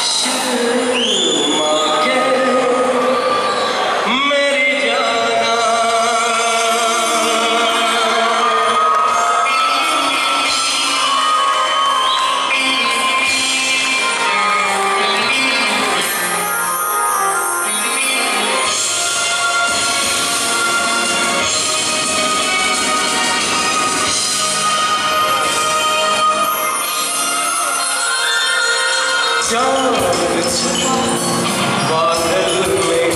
Sure. चाँद छुपा बादल में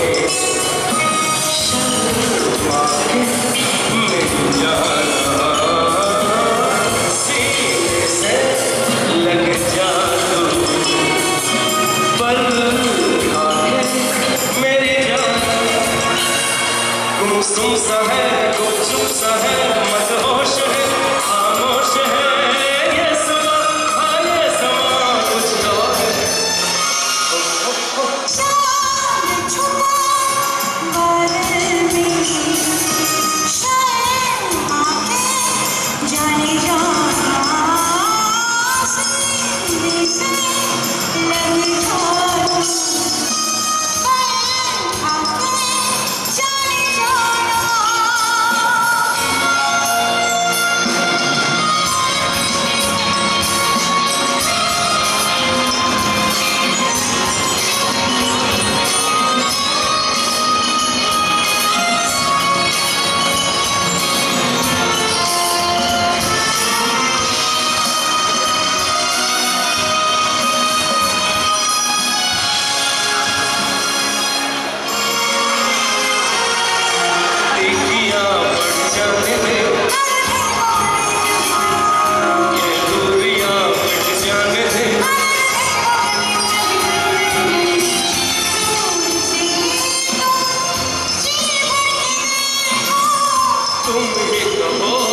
mundo amor.